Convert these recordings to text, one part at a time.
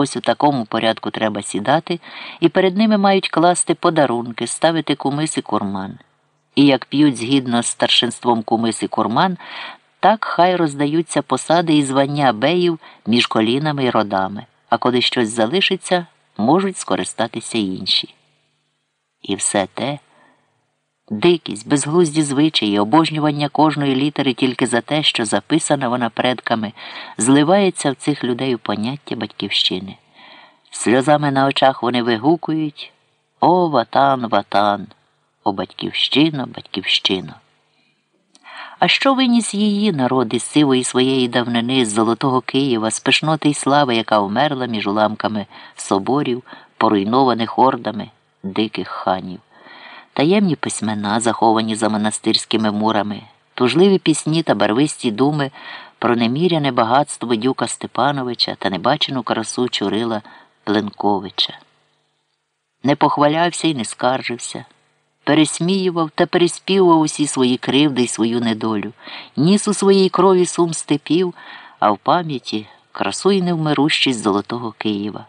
Ось у такому порядку треба сідати, і перед ними мають класти подарунки, ставити кумис і курман. І як п'ють згідно з старшинством кумис і курман, так хай роздаються посади і звання беїв між колінами і родами, а коли щось залишиться, можуть скористатися інші. І все те. Дикість, безглузді звичаї, обожнювання кожної літери тільки за те, що записана вона предками, зливається в цих людей у поняття батьківщини. Сльозами на очах вони вигукують О, ватан, ватан, о батьківщино, батьківщино. А що виніс її народ із сивої своєї давнини, з золотого Києва, з пишноти й слави, яка вмерла між уламками соборів, поруйнованих ордами диких ханів? Таємні письмена, заховані за монастирськими мурами, тужливі пісні та барвисті думи про неміряне багатство Дюка Степановича та небачену красу Чурила Пленковича. Не похвалявся і не скаржився, пересміював та переспівував усі свої кривди й свою недолю, ніс у своїй крові сум степів, а в пам'яті красу й невмирущість Золотого Києва,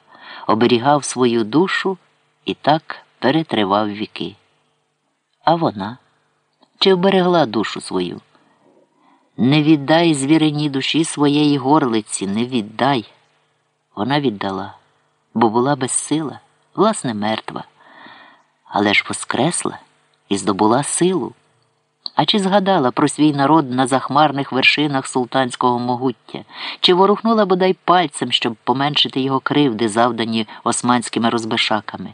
оберігав свою душу і так перетривав віки. А вона чи вберегла душу свою? Не віддай звіриній душі своєї горлиці, не віддай. Вона віддала, бо була безсила, власне, мертва, але ж воскресла і здобула силу. А чи згадала про свій народ на захмарних вершинах султанського могуття, чи ворухнула бодай пальцем, щоб поменшити його кривди, завдані османськими розбишаками?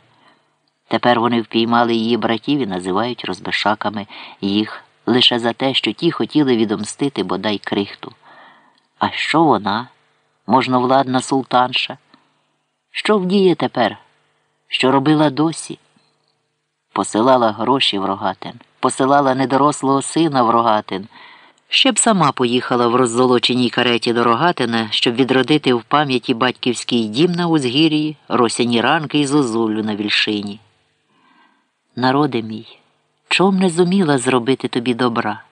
Тепер вони впіймали її братів і називають розбишаками їх лише за те, що ті хотіли відомстити бодай крихту. А що вона, можновладна султанша? Що вдіє тепер? Що робила досі? Посилала гроші в рогатин, посилала недорослого сина в рогатин. Ще б сама поїхала в роззолоченій кареті до Рогатина, щоб відродити в пам'яті батьківський дім на узгір'ї, росяні ранки і зозулю на вільшині. Народи мій, чом не зуміла зробити тобі добра?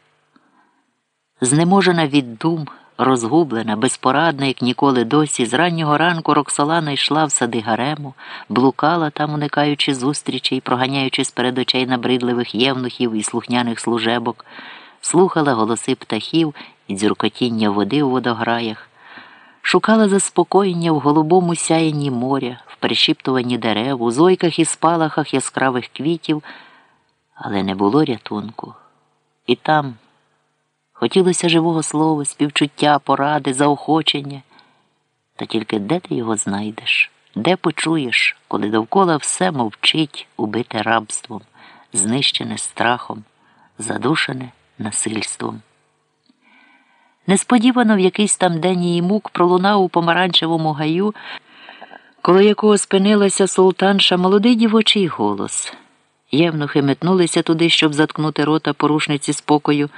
Знеможена від дум, розгублена, безпорадна, як ніколи досі, з раннього ранку Роксолана йшла в сади гарему, блукала там, уникаючи зустрічей, проганяючи з перед очей набридливих євнухів і слухняних служебок, слухала голоси птахів і дзюркотіння води у водограях шукала заспокоєння в голубому сяєнні моря, в пришіптуванні дерев, у зойках і спалахах яскравих квітів, але не було рятунку. І там хотілося живого слова, співчуття, поради, заохочення. Та тільки де ти його знайдеш, де почуєш, коли довкола все мовчить, убите рабством, знищене страхом, задушене насильством. Несподівано в якийсь там день її мук пролунав у помаранчевому гаю, коло якого спинилася султанша молодий дівочий голос. Євнухи метнулися туди, щоб заткнути рота порушниці спокою,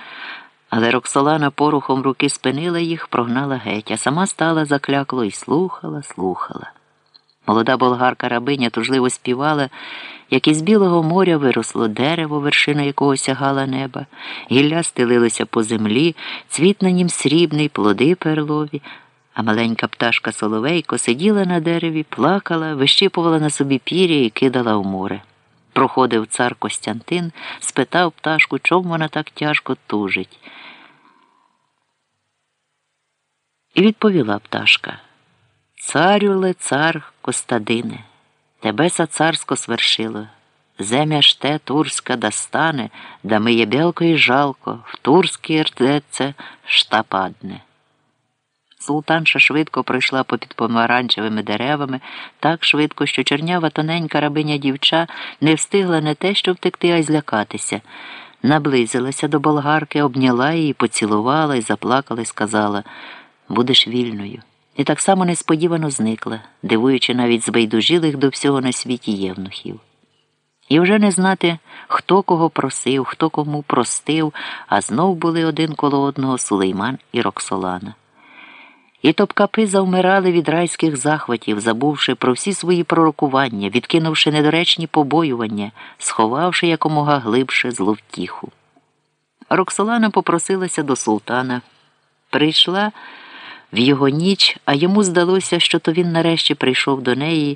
але Роксолана порухом руки спинила їх, прогнала геть, а сама стала заклякло і слухала, слухала. Молода болгарка рабиня тужливо співала, як із білого моря виросло дерево, вершина якого сягала неба, гілля стелилися по землі, цвіт на нім срібний, плоди перлові, а маленька пташка Соловейко сиділа на дереві, плакала, вищипувала на собі пір'я і кидала в море. Проходив цар Костянтин, спитав пташку, чому вона так тяжко тужить. І відповіла пташка. Царюле, цар Костадине, Тебеса царсько свершило. Земя ж те турська достане, да ми є белко і жалко, в турській ртеце шта падне. Султанша швидко пройшла попід помаранчевими деревами, так швидко, що чорнява тоненька рабиня дівча не встигла не те, що втекти, а й злякатися. Наблизилася до болгарки, обняла її, поцілувала і заплакала і сказала Будеш вільною і так само несподівано зникла, дивуючи навіть збайдужілих до всього на світі євнухів. І вже не знати, хто кого просив, хто кому простив, а знов були один коло одного Сулейман і Роксолана. І топкапи завмирали від райських захватів, забувши про всі свої пророкування, відкинувши недоречні побоювання, сховавши якомога глибше зловтіху. Роксолана попросилася до султана, прийшла в його ніч, а йому здалося, що то він нарешті прийшов до неї.